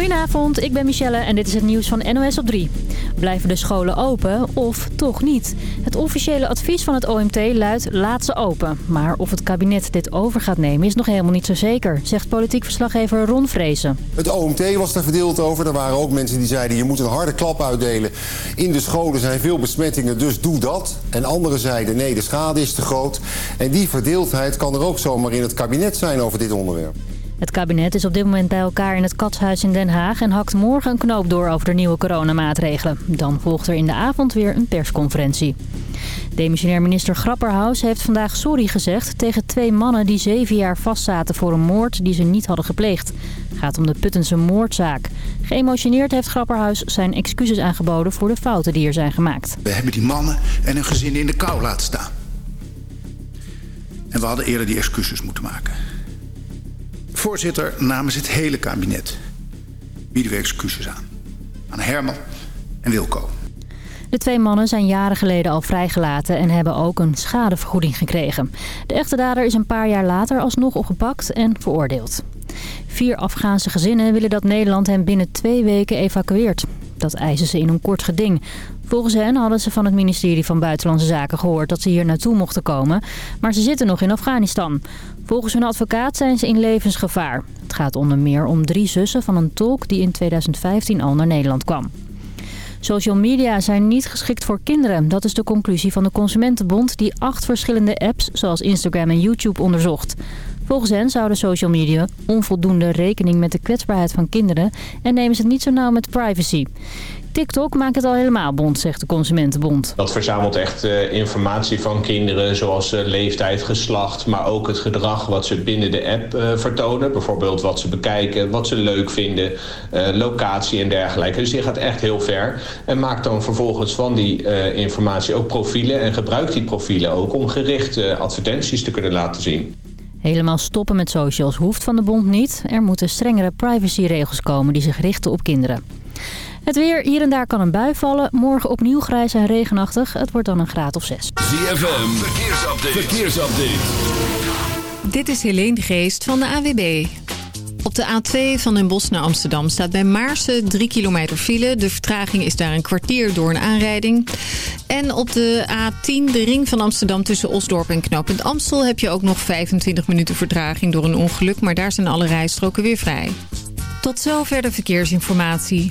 Goedenavond, ik ben Michelle en dit is het nieuws van NOS op 3. Blijven de scholen open of toch niet? Het officiële advies van het OMT luidt laat ze open. Maar of het kabinet dit over gaat nemen is nog helemaal niet zo zeker, zegt politiek verslaggever Ron Vrezen. Het OMT was er verdeeld over. Er waren ook mensen die zeiden je moet een harde klap uitdelen. In de scholen zijn veel besmettingen, dus doe dat. En anderen zeiden nee, de schade is te groot. En die verdeeldheid kan er ook zomaar in het kabinet zijn over dit onderwerp. Het kabinet is op dit moment bij elkaar in het Katshuis in Den Haag... en hakt morgen een knoop door over de nieuwe coronamaatregelen. Dan volgt er in de avond weer een persconferentie. Demissionair minister Grapperhaus heeft vandaag sorry gezegd... tegen twee mannen die zeven jaar vastzaten voor een moord die ze niet hadden gepleegd. Het gaat om de Puttense moordzaak. Geëmotioneerd heeft Grapperhaus zijn excuses aangeboden... voor de fouten die er zijn gemaakt. We hebben die mannen en hun gezinnen in de kou laten staan. En we hadden eerder die excuses moeten maken. Voorzitter, namens het hele kabinet bieden we excuses aan. Aan Herman en Wilco. De twee mannen zijn jaren geleden al vrijgelaten en hebben ook een schadevergoeding gekregen. De echte dader is een paar jaar later alsnog opgepakt en veroordeeld. Vier Afghaanse gezinnen willen dat Nederland hen binnen twee weken evacueert. Dat eisen ze in een kort geding. Volgens hen hadden ze van het ministerie van Buitenlandse Zaken gehoord dat ze hier naartoe mochten komen. Maar ze zitten nog in Afghanistan. Volgens hun advocaat zijn ze in levensgevaar. Het gaat onder meer om drie zussen van een tolk die in 2015 al naar Nederland kwam. Social media zijn niet geschikt voor kinderen. Dat is de conclusie van de Consumentenbond die acht verschillende apps zoals Instagram en YouTube onderzocht. Volgens hen zouden social media onvoldoende rekening met de kwetsbaarheid van kinderen en nemen ze het niet zo nauw met privacy. TikTok maakt het al helemaal bond, zegt de Consumentenbond. Dat verzamelt echt uh, informatie van kinderen, zoals uh, leeftijd, geslacht... maar ook het gedrag wat ze binnen de app uh, vertonen. Bijvoorbeeld wat ze bekijken, wat ze leuk vinden, locatie en dergelijke. Dus die gaat echt heel ver. En maakt dan vervolgens van die informatie ook profielen... en gebruikt die profielen ook om gerichte advertenties te kunnen laten zien. Helemaal stoppen met socials hoeft van de bond niet. Er moeten strengere privacyregels komen die zich richten op kinderen. Het weer, hier en daar kan een bui vallen. Morgen opnieuw grijs en regenachtig. Het wordt dan een graad of 6. ZFM, verkeersupdate. verkeersupdate. Dit is Helene de Geest van de AWB. Op de A2 van Den Bosch naar Amsterdam staat bij Maarsen 3 kilometer file. De vertraging is daar een kwartier door een aanrijding. En op de A10, de ring van Amsterdam tussen Osdorp en Knooppunt Amstel... heb je ook nog 25 minuten vertraging door een ongeluk... maar daar zijn alle rijstroken weer vrij. Tot zover de verkeersinformatie.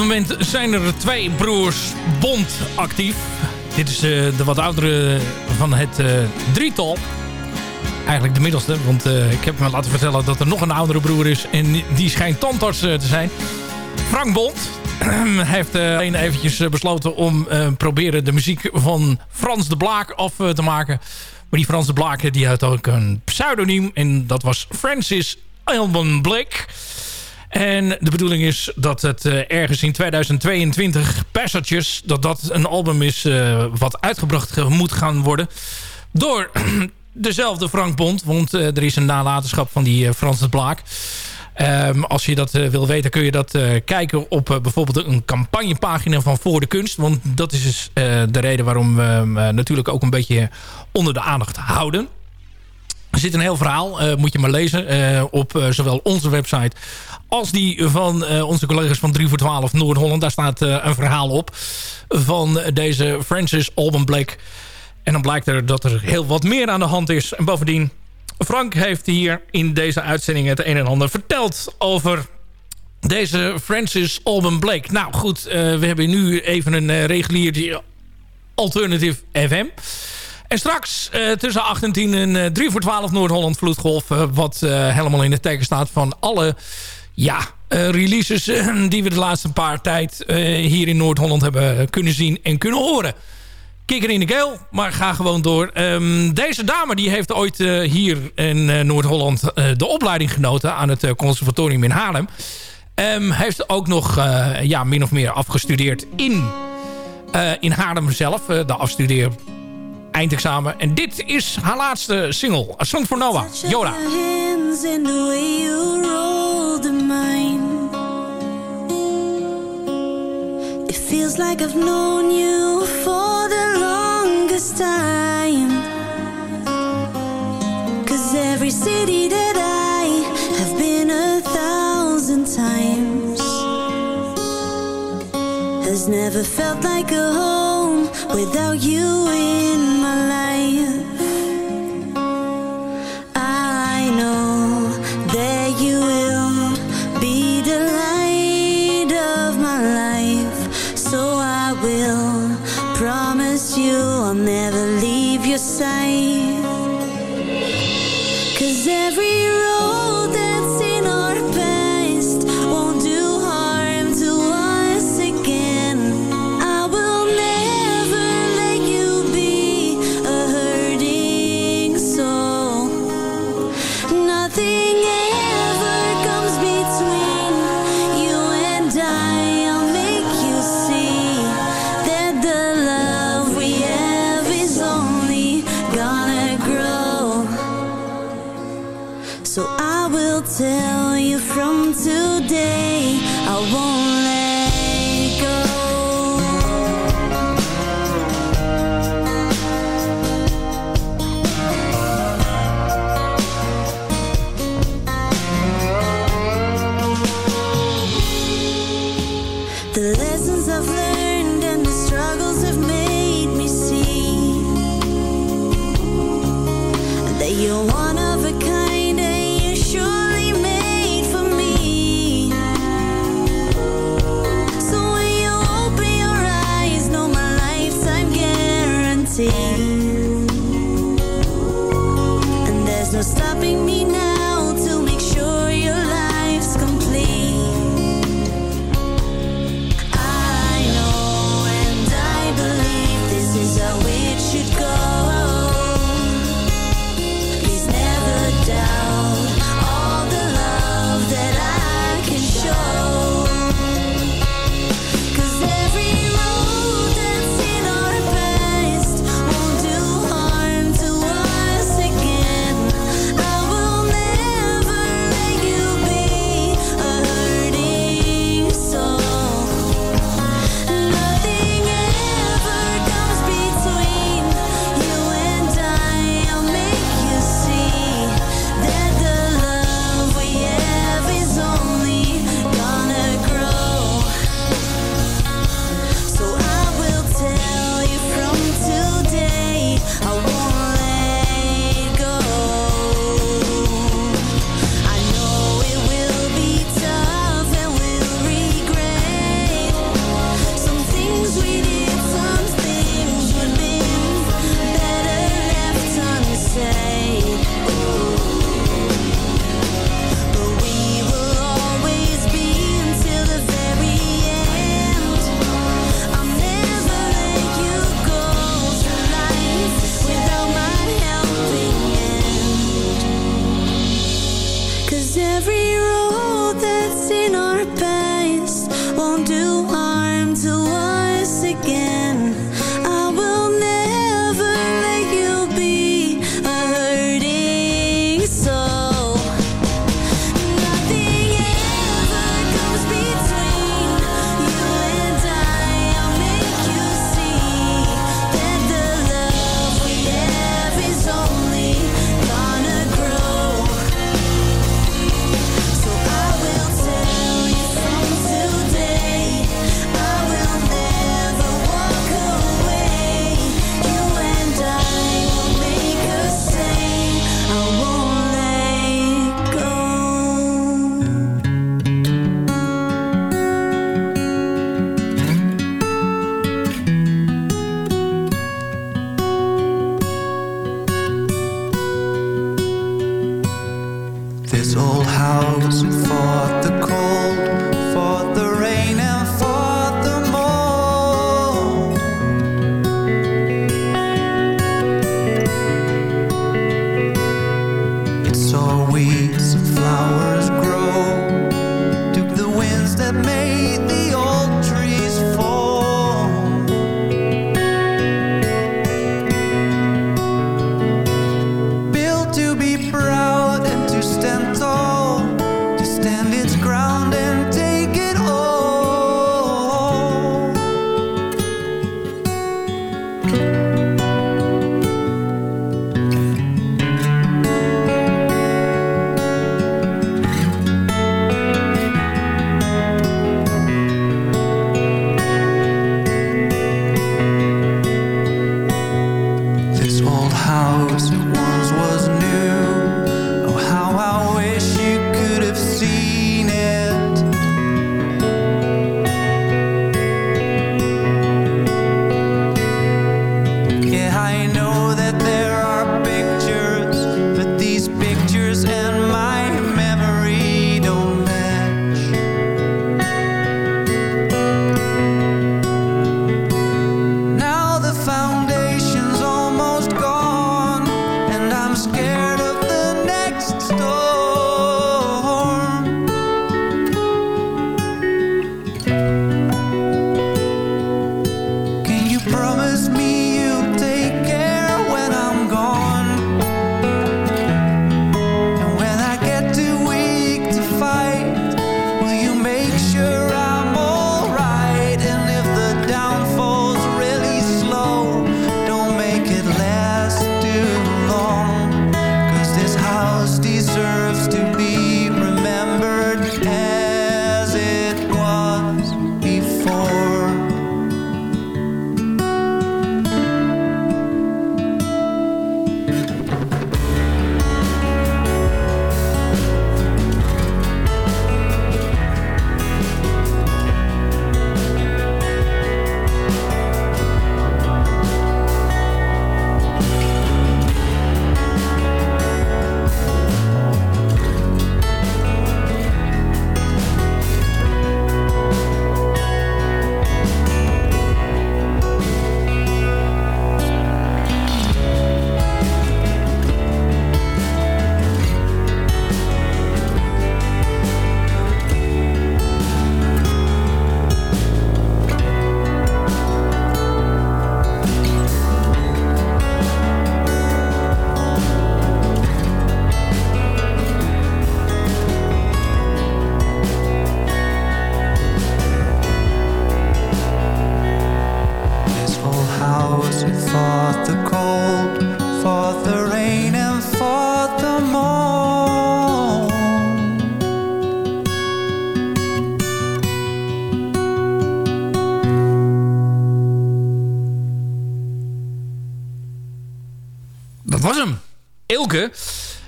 Moment zijn er twee broers Bond actief. Dit is eh, de wat oudere van het eh, drietal. Eigenlijk de middelste, want eh, ik heb me laten vertellen dat er nog een oudere broer is. En die schijnt tandarts te zijn. Frank Bond heeft alleen eventjes besloten om proberen de muziek van Frans de Blaak af te maken. Maar die Frans de Blaak die had ook een pseudoniem. En dat was Francis Alban Blake. En de bedoeling is dat het eh, ergens in 2022 Passages... dat dat een album is eh, wat uitgebracht ge- moet gaan worden... door dezelfde Frank Bond. Want eh, er is een nalatenschap van die Frans de Blaak. Ehm, als je dat wil weten kun je dat kijken op bijvoorbeeld een campagnepagina van Voor de Kunst. Want dat is dus de reden waarom we hem natuurlijk ook een beetje onder de aandacht houden. Er zit een heel verhaal, eh, moet je maar lezen, eh, op eh, zowel onze website als die van onze collega's van 3 voor 12 Noord-Holland. Daar staat een verhaal op van deze Francis Alban Blake. En dan blijkt er dat er heel wat meer aan de hand is. En bovendien, Frank heeft hier in deze uitzending het een en ander verteld over deze Francis Alban Blake. Nou goed, we hebben nu even een regulier Alternative FM. En straks eh, tussen 8 en 10 een eh, 3 voor 12 Noord-Holland Vloedgolf. eh, wat eh, helemaal in het teken staat van alle ja, releases die we de laatste paar tijd hier in Noord-Holland hebben kunnen zien en kunnen horen. Kikker in de keel, maar ga gewoon door. Ehm, deze dame die heeft ooit hier in Noord-Holland de opleiding genoten aan het conservatorium in Haarlem. Ehm, heeft ook nog ja, min of meer afgestudeerd in, in Haarlem zelf. de afstudeer eindexamen. En dit is haar laatste single. A Song for Noah. Yoda. It feels like I've known you for the longest time. Cause every city that I have been a thousand times has never felt like a home without you in you I'll never leave your side. Cause every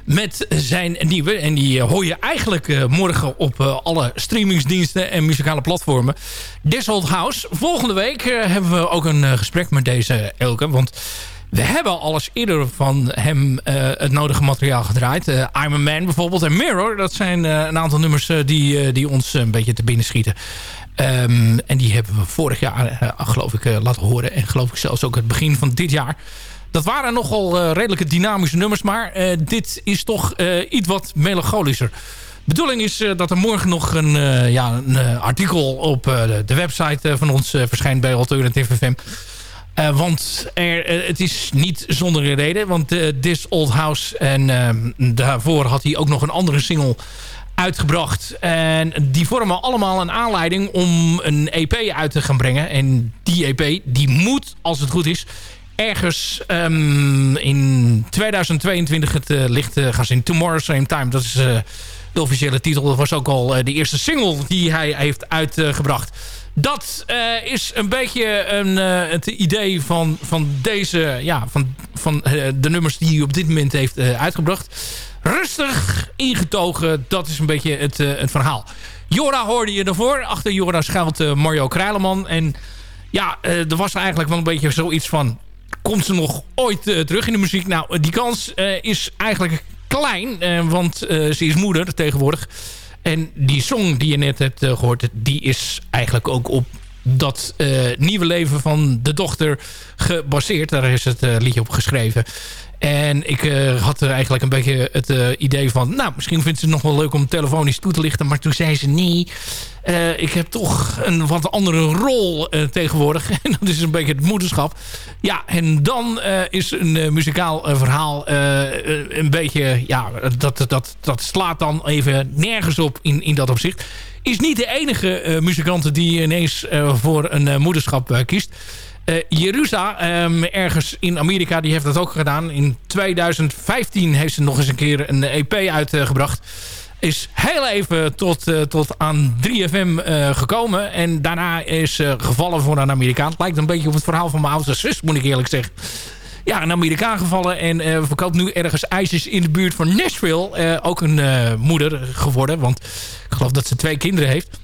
Met zijn nieuwe. En die eh, hoor je eigenlijk eh, morgen op eh, alle streamingsdiensten en muzikale platformen. Desold House. Volgende week hebben we ook een gesprek met deze Elke. Want we hebben alles eerder van hem het nodige materiaal gedraaid. Eh, I'm a Man bijvoorbeeld en Mirror. Dat zijn een aantal nummers die, die ons een beetje te binnen schieten. Ehm, en die hebben we vorig jaar, geloof ik, laten horen. En geloof ik zelfs ook het begin van dit jaar. Dat waren nogal eh, redelijke dynamische nummers. Maar eh, dit is toch eh, iets wat melancholischer. De bedoeling is dat er morgen nog een, ja, een artikel op de, website van ons verschijnt bij Alternative FM. Eh, want er, het is niet zonder reden. Want eh, This Old House en ehm, daarvoor had hij ook nog een andere single uitgebracht. En die vormen allemaal een aanleiding om een EP uit te gaan brengen. En die EP die moet, als het goed is, ergens ehm, in 2022 het eh, licht eh, gaan zien. Tomorrow Same Time, dat is eh, de officiële titel. Dat was ook al de eerste single die hij heeft uitgebracht. Dat is een beetje een, het idee van, van deze, ja, van, van de nummers die hij op dit moment heeft uitgebracht. Rustig ingetogen, dat is een beetje het, het verhaal. Jora hoorde je ervoor. Achter Jora schuilt Mario Kruileman. En ja, er was eigenlijk wel een beetje zoiets van... Komt ze nog ooit eh, terug in de muziek? Nou, die kans eh, is eigenlijk klein. eh, want eh, ze is moeder tegenwoordig. En die song die je net hebt eh, gehoord... die is eigenlijk ook op dat eh, nieuwe leven van de dochter gebaseerd. Daar is het eh, liedje op geschreven. En ik eh, had er eigenlijk een beetje het idee van... nou, misschien vindt ze het nog wel leuk om telefonisch toe te lichten. Maar toen zei ze nee, ik heb toch een wat andere rol tegenwoordig. En dat is een beetje het moederschap. Ja, en dan is een muzikaal verhaal een beetje... ja, dat, dat, dat slaat dan even nergens op in, in dat opzicht. Is niet de enige eh muzikant die ineens eh, voor een eh, moederschap kiest. Jerusa, ehm, ergens in Amerika, die heeft dat ook gedaan. In 2015 heeft ze nog eens een keer een EP uitgebracht. Is heel even tot, tot aan 3FM eh, gekomen. En daarna is eh, gevallen voor een Amerikaan. Het lijkt een beetje op het verhaal van mijn oudste zus, moet ik eerlijk zeggen. Ja, een Amerikaan gevallen en eh, verkoopt nu ergens ijsjes in de buurt van Nashville. Eh, ook een eh, moeder geworden, want ik geloof dat ze twee kinderen heeft.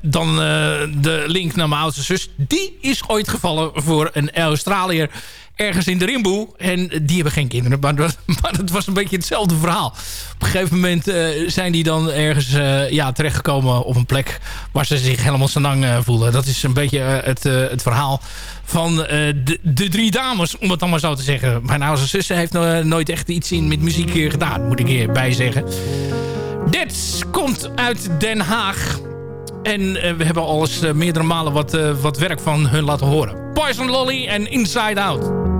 Dan de link naar mijn oudste zus. Die is ooit gevallen voor een Australiër ergens in de Rimboe. En die hebben geen kinderen. Maar, het was een beetje hetzelfde verhaal. Op een gegeven moment eh, zijn die dan ergens eh, ja, terechtgekomen op een plek... waar ze zich helemaal senang eh voelen. Dat is een beetje het, het verhaal van de, de drie dames, om het dan maar zo te zeggen. Mijn oudste zus heeft nooit echt iets in met muziek gedaan, moet ik hierbij zeggen. Dit komt uit Den Haag. En eh, we hebben al eens eh, meerdere malen wat, eh, wat werk van hun laten horen. Poison Lolly en Inside Out.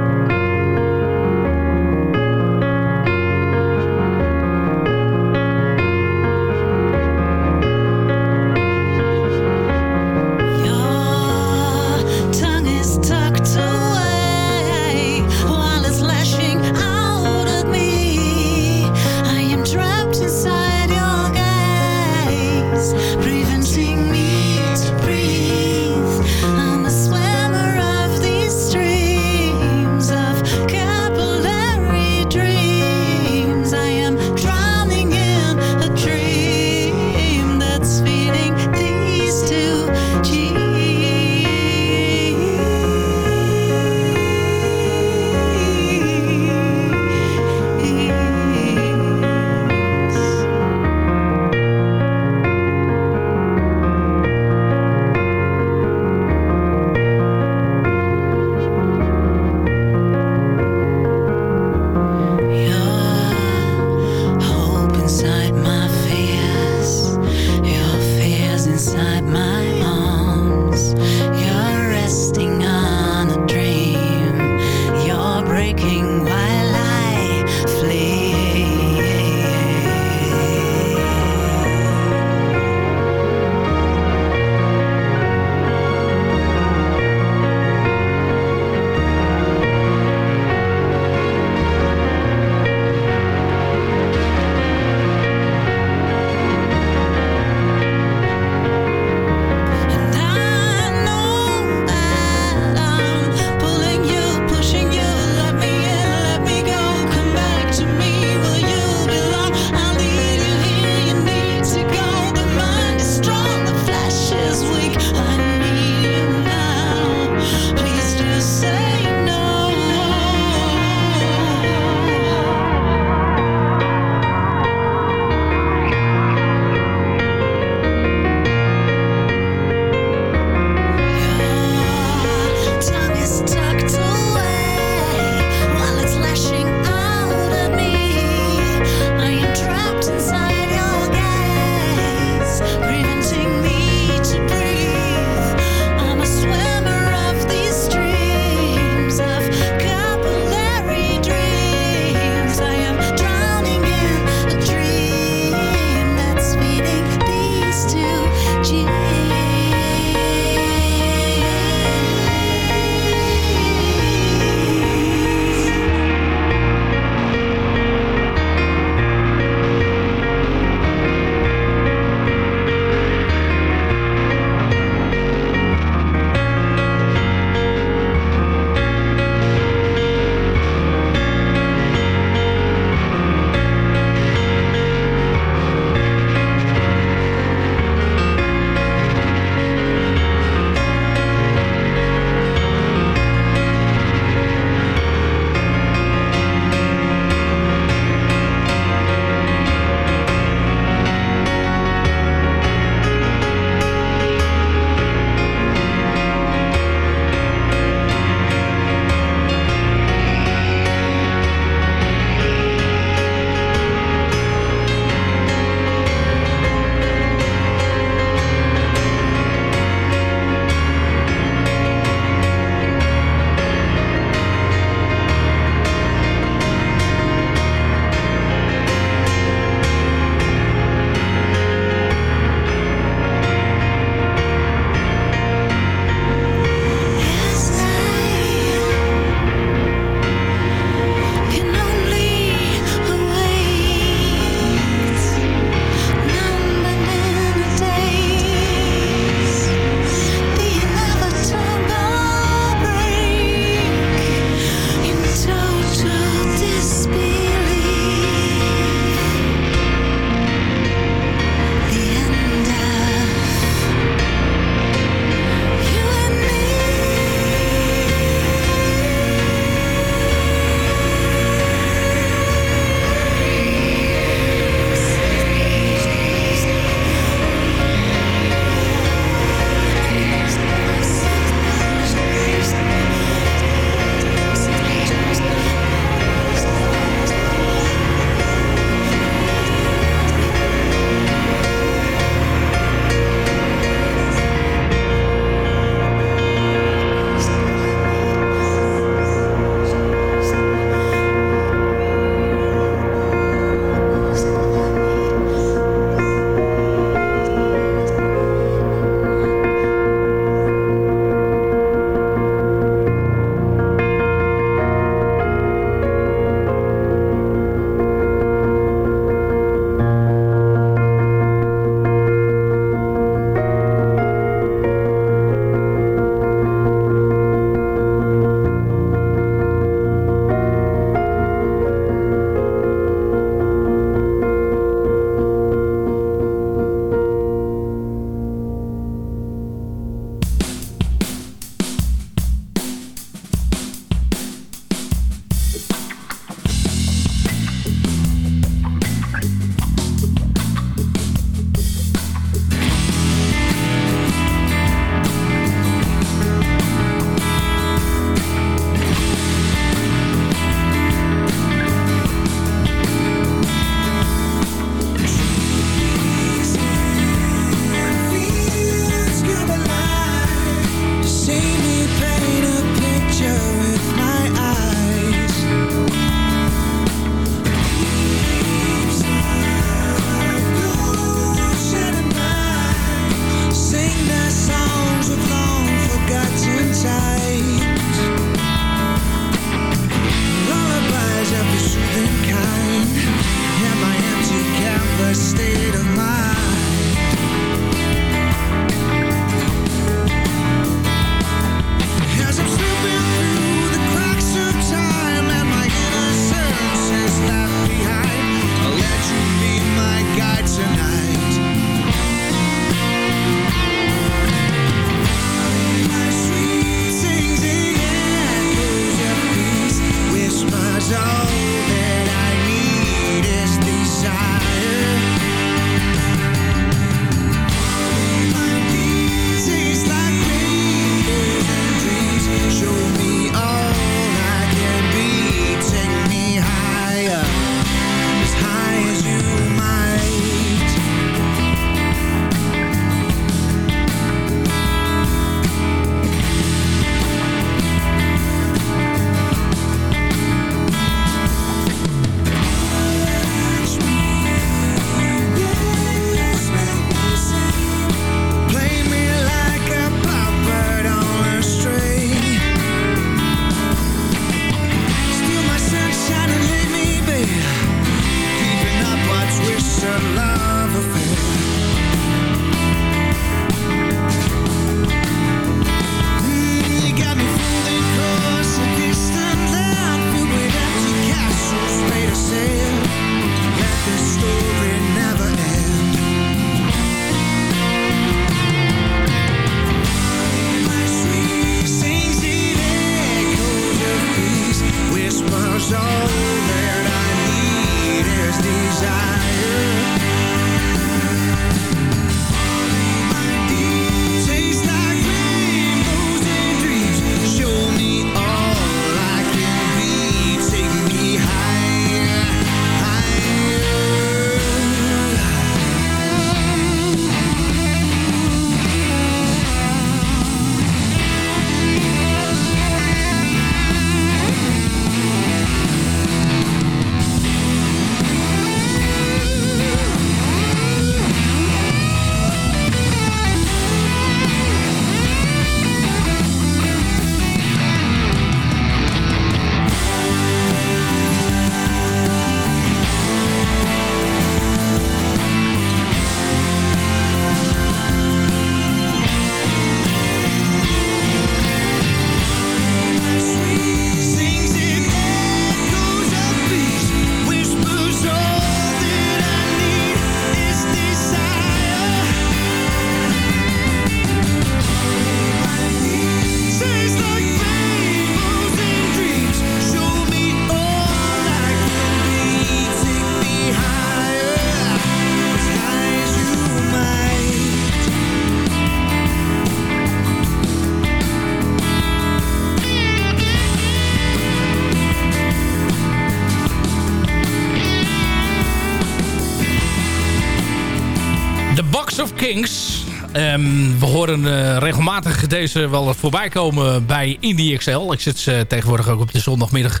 Eh, regelmatig deze wel voorbij komen bij Indie XL. Ik zit ze tegenwoordig ook op de zondagmiddag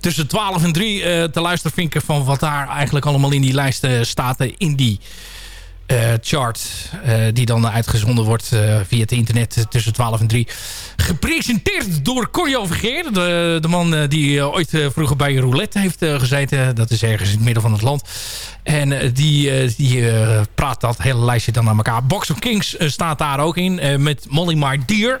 tussen 12 en 3 eh, te luisteren vinken van wat daar eigenlijk allemaal in die lijsten staat. Indie eh, chart eh, die dan uitgezonden wordt eh, via het internet tussen 12 en 3. Gepresenteerd door Corjo Vergeer. De, de man die ooit vroeger bij Roulette heeft gezeten. Dat is ergens in het midden van het land. En die, die praat dat hele lijstje dan aan elkaar. Box of Kings staat daar ook in. met Molly My Dear.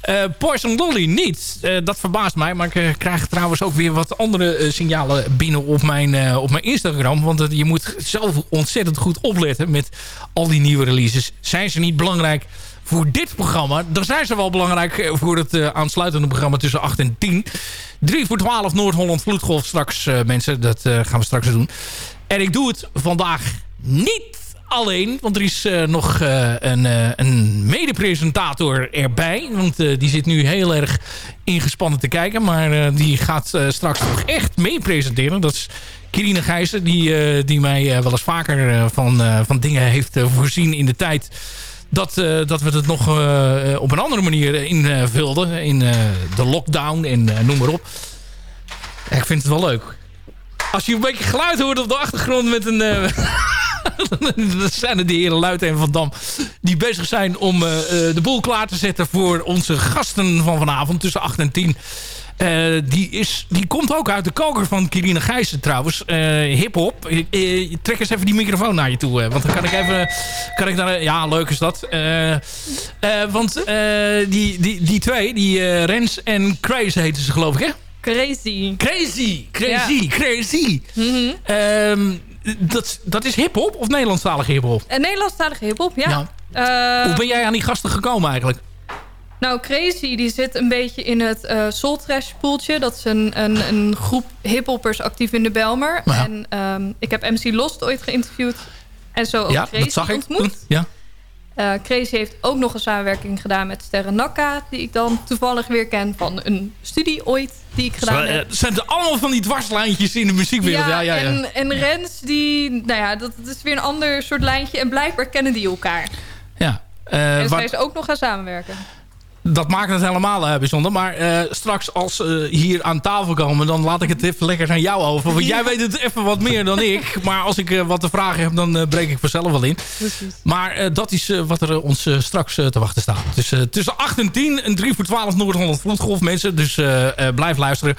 Eh, Poison Lolly niet. Eh, dat verbaast mij. Maar ik eh, krijg trouwens ook weer wat andere signalen binnen op mijn, op mijn Instagram. Want je moet zelf ontzettend goed opletten met al die nieuwe releases. Zijn ze niet belangrijk voor dit programma? Dan zijn ze wel belangrijk voor het aansluitende programma tussen 8 en 10. 3 voor 12 Noord-Holland Vloedgolf straks mensen. Dat gaan we straks doen. En ik doe het vandaag niet alleen. Want er is eh, nog eh, een, eh, een mede-presentator erbij. Want die zit nu heel erg ingespannen te kijken. Maar die gaat straks nog echt mee presenteren. Dat is Kirine Gijzen. Die, die mij wel eens vaker van, van dingen heeft voorzien in de tijd... Dat, dat we het nog op een andere manier invulden. in de lockdown en noem maar op. Ik vind het wel leuk. Als je een beetje geluid hoort op de achtergrond met een... dat zijn de heren Luiten en Van Dam. Die bezig zijn om eh, eh, de boel klaar te zetten voor onze gasten van vanavond. Tussen 8 en 10. Eh, die, is, die komt ook uit de koker van Kirine Gijssen trouwens. Hip-hop. Trek eens even die microfoon naar je toe. want dan kan ik even... Kan ik daar, ja, leuk is dat. Want die, die, die twee, die Rens en Craze heten ze geloof ik hè? Crazy. Crazy, crazy, Ja. crazy. Ehm, dat, dat is hip-hop of Nederlandstalige hip-hop? En Nederlandstalige hiphop, ja. Eh, Hoe ben jij aan die gasten gekomen eigenlijk? Nou, Crazy die zit een beetje in het eh Soul Trash poeltje. Dat is een, een, een groep hiphoppers actief in de Belmer. Ja. En ehm, ik heb MC Lost ooit geïnterviewd. En zo ook ja, Crazy dat zag ik ontmoet. toen. Ja. Eh, Crazy heeft ook nog een samenwerking gedaan met Sterren Nakka... die ik dan toevallig weer ken van een studie ooit die ik gedaan Zo, heb. eh, zijn er allemaal van die dwarslijntjes in de muziekwereld? Ja, ja, ja. En, en Rens, die, nou ja, dat, dat is weer een ander soort lijntje. En blijkbaar kennen die elkaar. ja. Eh, en zij is ook nog gaan samenwerken. Dat maakt het helemaal eh, bijzonder. Maar eh, straks als ze hier aan tafel komen... dan laat ik het even lekker aan jou over. Want jij weet het even wat meer dan ik. Maar als ik eh, wat te vragen heb, dan eh, breek ik vanzelf wel in. Maar eh, dat is eh, wat er eh, ons eh, straks eh, te wachten staat. Dus eh, tussen 8 en 10, een 3 voor 12 Noord-Holland Vloedgolf, mensen. Dus eh, eh, blijf luisteren.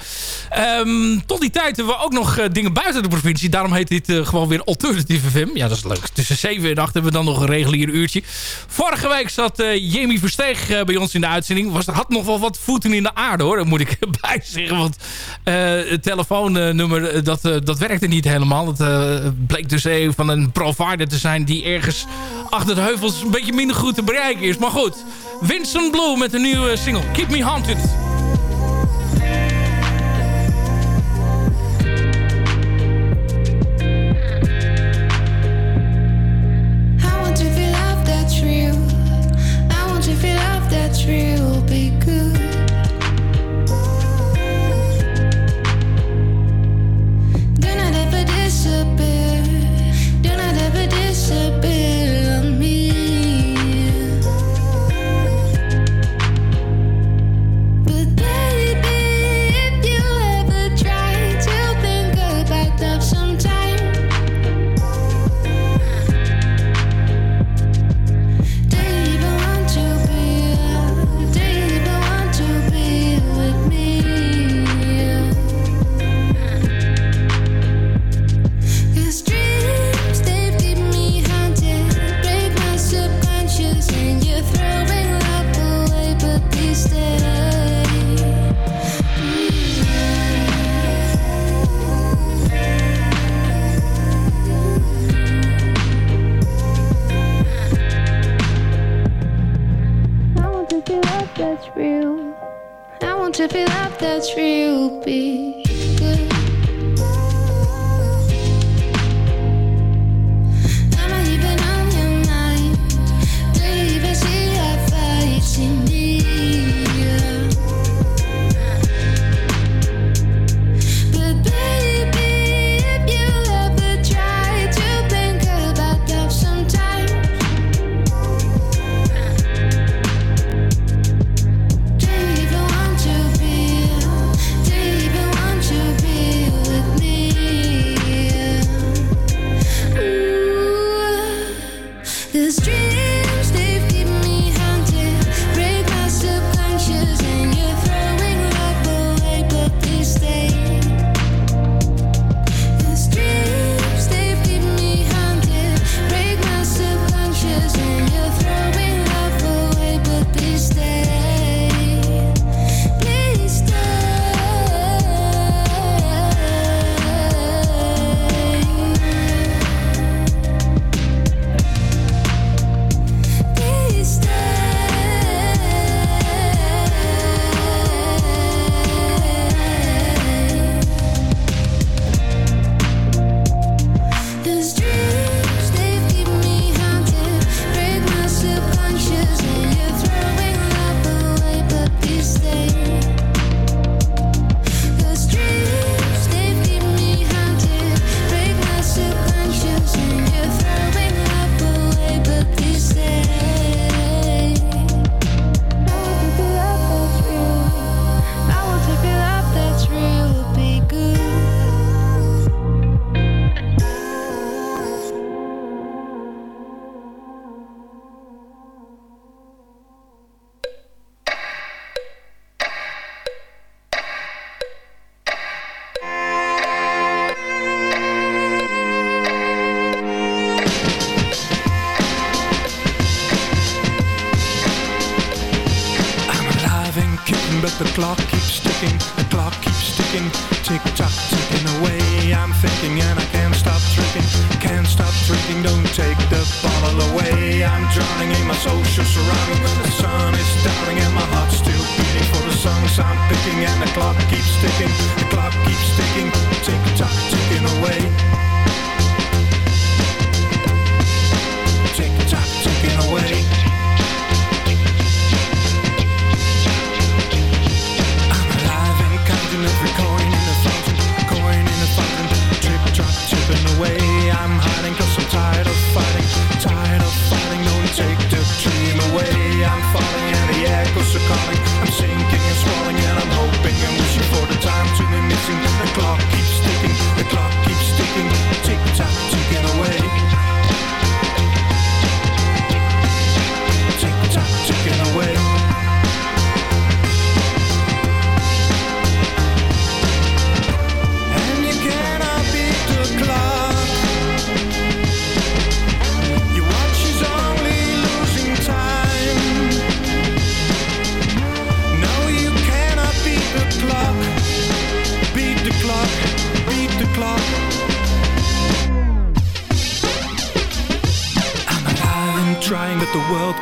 Ehm, tot die tijd hebben we ook nog eh, dingen buiten de provincie. Daarom heet dit eh, gewoon weer Alternative FM. Ja, dat is leuk. Tussen 7 en 8 hebben we dan nog een regulier uurtje. Vorige week zat eh Jamie Versteeg eh, bij ons in de uitzending. Was, had nog wel wat voeten in de aarde hoor. Dat moet ik erbij zeggen. Want eh, het telefoonnummer, eh, dat, eh, dat werkte niet helemaal. Het bleek dus een van een provider te zijn die ergens achter de heuvels een beetje minder goed te bereiken is. Maar goed, Vincent Blue met een nieuwe single. Keep Me Haunted. I'm and I can't stop drinking, can't stop drinking, don't take the bottle away. I'm drowning in my social surroundings, the sun is downing and my heart's still beating for the songs I'm picking, and the clock keeps ticking, the clock keeps ticking, tick tock, ticking away.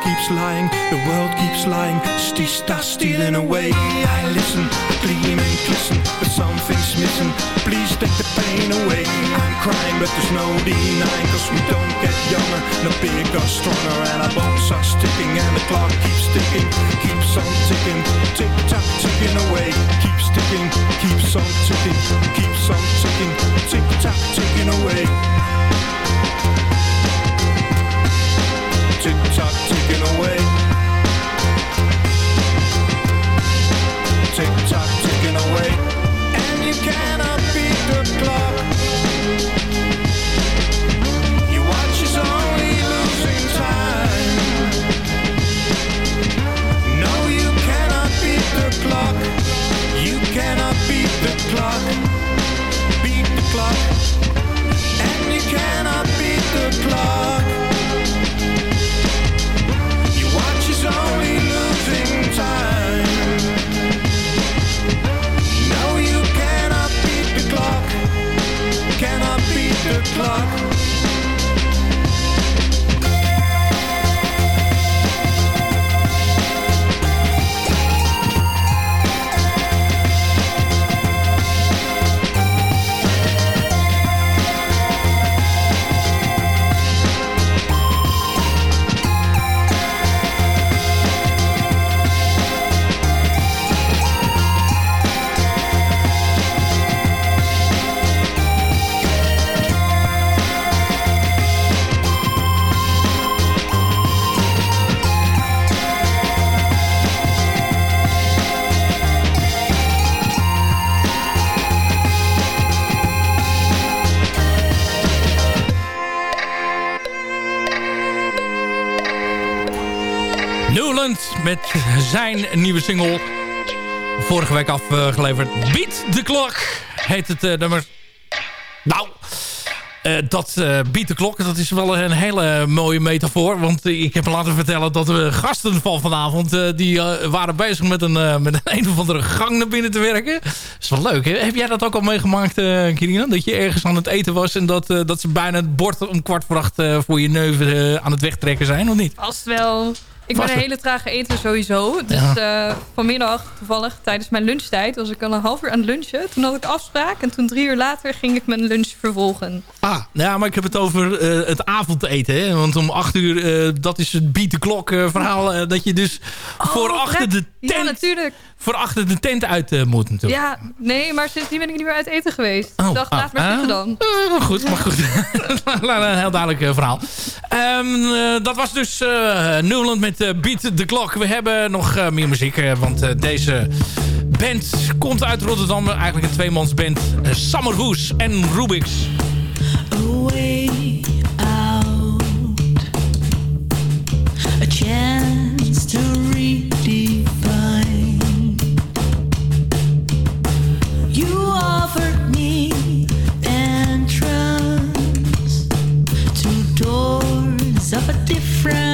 Keeps lying. The world keeps lying. Sta stealing away. I listen, gleam and glisten, but something's missing. Please take the pain away. I'm crying, but there's no denying, cause we don't get younger, no bigger, stronger, and our bones are sticking, and the clock keeps ticking, keeps on ticking, tick tock, ticking away. Keeps ticking, keeps on ticking, keeps on ticking, tick tock, ticking away. así que no met zijn nieuwe single. Vorige week afgeleverd. Beat the Clock heet het eh, nummer. Nou, eh, dat uh, Beat the Clock, dat is wel een hele mooie metafoor. Want eh, ik heb laten vertellen dat we gasten van vanavond... eh, die eh, waren bezig met een, eh, met een, een of andere gang naar binnen te werken. Dat is wel leuk. Hè? Heb jij dat ook al meegemaakt, eh Kirina? Dat je ergens aan het eten was... en dat, eh, dat ze bijna het bord om kwart voor acht eh, voor je neuven eh, aan het wegtrekken zijn, of niet? Vast wel. Ik ben een hele trage eter sowieso. Dus eh, vanmiddag toevallig tijdens mijn lunchtijd was ik al een half uur aan het lunchen. Toen had ik afspraak en toen drie uur later ging ik mijn lunch vervolgen. Ah, ja, maar ik heb het over eh, het avondeten. Hè? Want om acht uur, eh, dat is het beat the clock verhaal. dat je dus voor, achter de tent, Ja, natuurlijk. voor achter de tent uit moet natuurlijk. Ja, nee, maar sindsdien ben ik niet meer uit eten geweest. Oh, ik dacht, ah, laat maar ah. zitten dan. Eh, maar goed, maar goed. een heel duidelijk verhaal. Ehm, eh, dat was dus Newland met eh, Beat the Clock. We hebben nog eh, meer muziek. eh, want deze band komt uit Rotterdam. Eigenlijk een tweemansband. Summerhoes en Rubix. A way out, a chance to redefine. You offered me entrance to doors of a different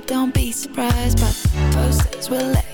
don't be surprised by the posters. We'll let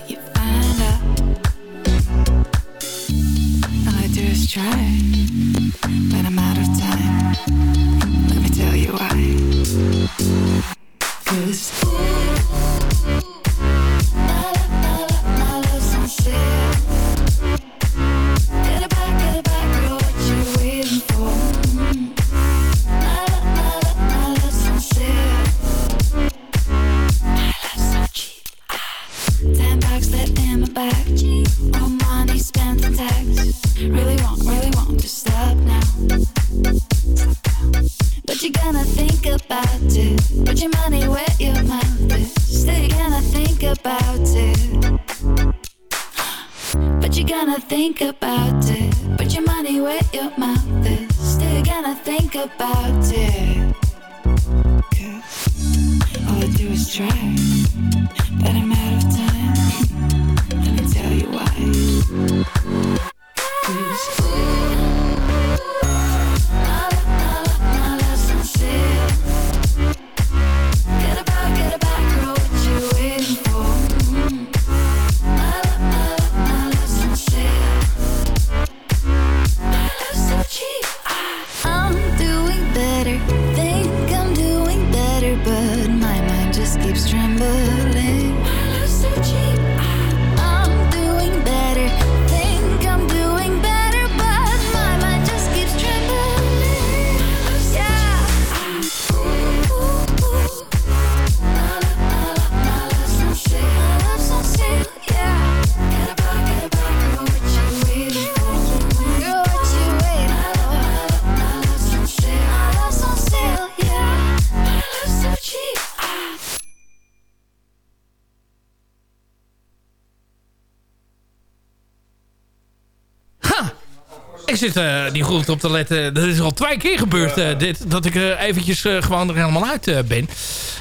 zit eh, niet goed op te letten. Dat is al twee keer gebeurd, eh, dit. Dat ik eh, eventjes eh, gewoon er helemaal uit eh, ben.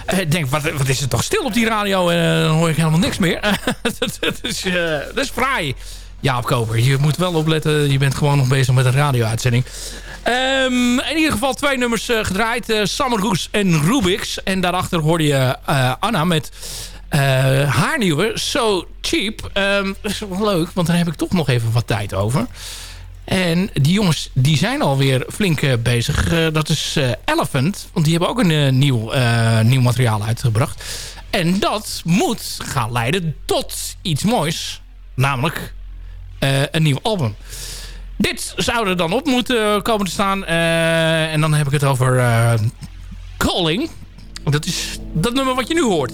Eh, Ik denk, wat, wat is het toch stil op die radio? En dan hoor ik helemaal niks meer. dat, dat is, eh, dat is fraai. Jaap Koper, je moet wel opletten. Je bent gewoon nog bezig met een radio-uitzending. Ehm, in ieder geval twee nummers eh, gedraaid. eh Summergoose en Rubix. En daarachter hoorde je eh, Anna met eh, haar nieuwe So Cheap. Ehm, dat is wel leuk, want daar heb ik toch nog even wat tijd over. En die jongens die zijn alweer flink eh, bezig. Eh, dat is eh, Elephant. Want die hebben ook een nieuw, nieuw materiaal uitgebracht. En dat moet gaan leiden tot iets moois. Namelijk een nieuw album. Dit zou er dan op moeten komen te staan. En dan heb ik het over Calling. Dat is dat nummer wat je nu hoort.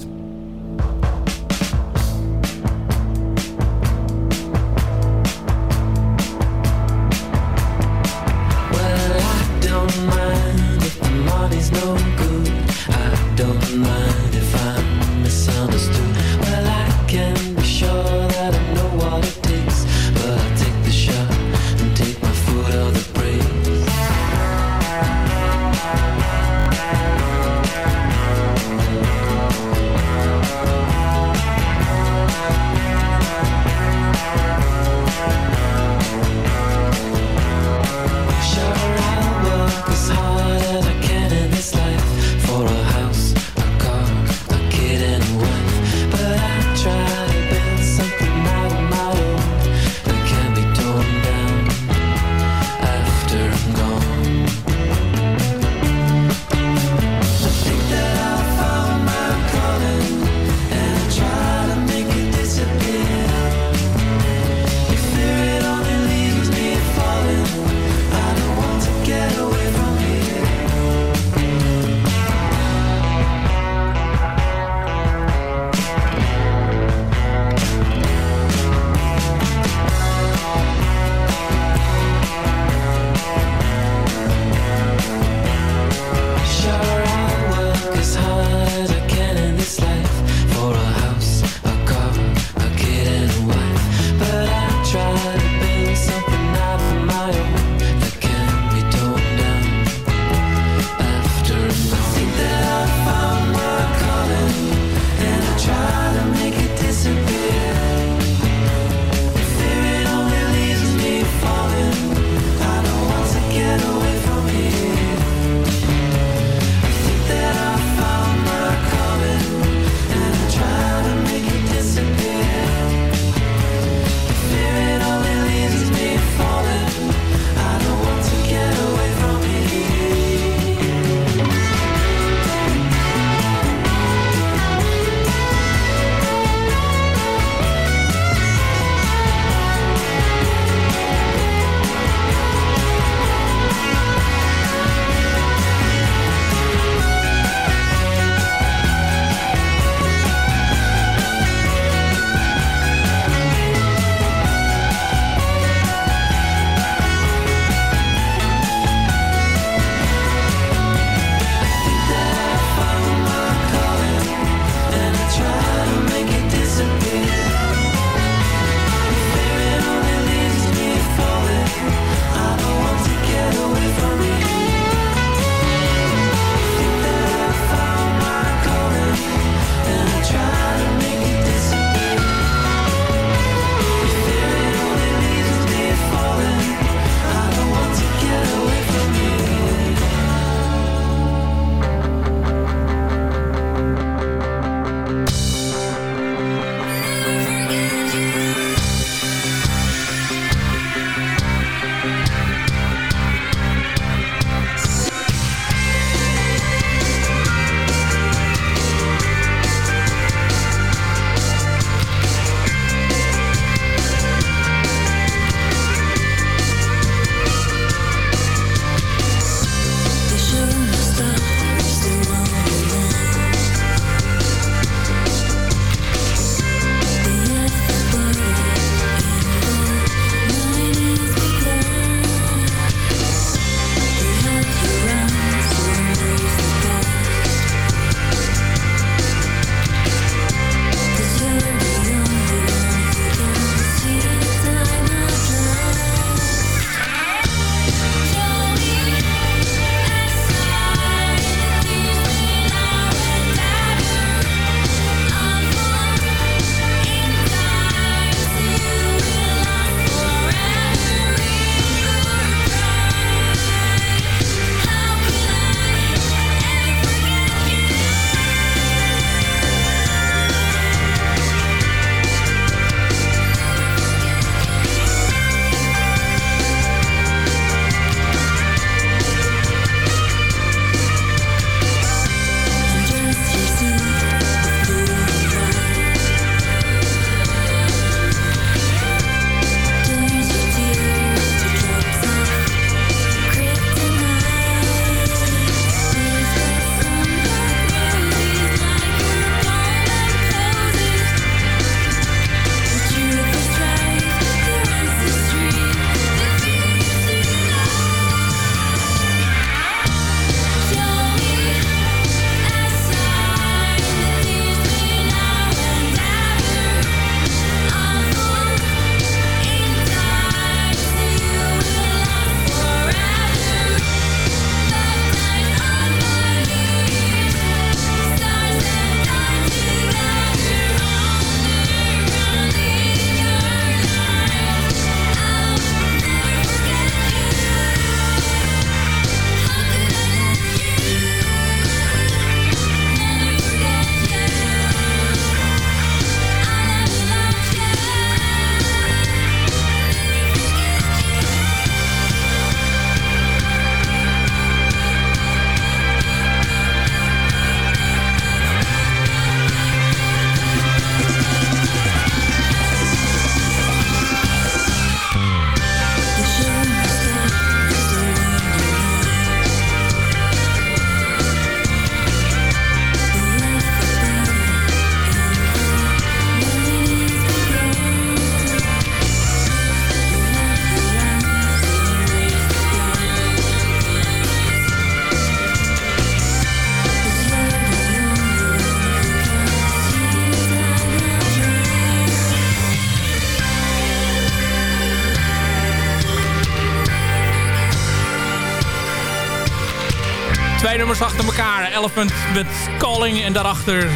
Nummers achter elkaar. Elephant met Calling en daarachter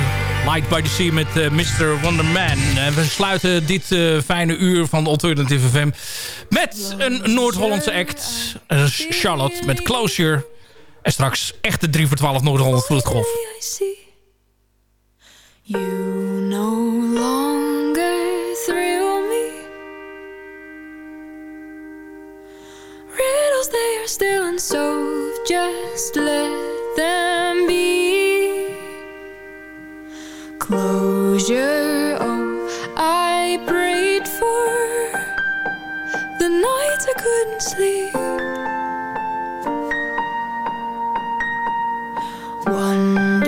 Light by the Sea met uh, Mr. Wonderman. En we sluiten dit uh, fijne uur van Alternative FM met een Noord-Hollandse act. Uh, Charlotte met Closure. En straks echt de 3 voor 12 Noord-Holland vloedgolf. You no longer thrill me Riddles they are still unsolved Just let them be. Closure, oh, I prayed for The nights I couldn't sleep. Wandering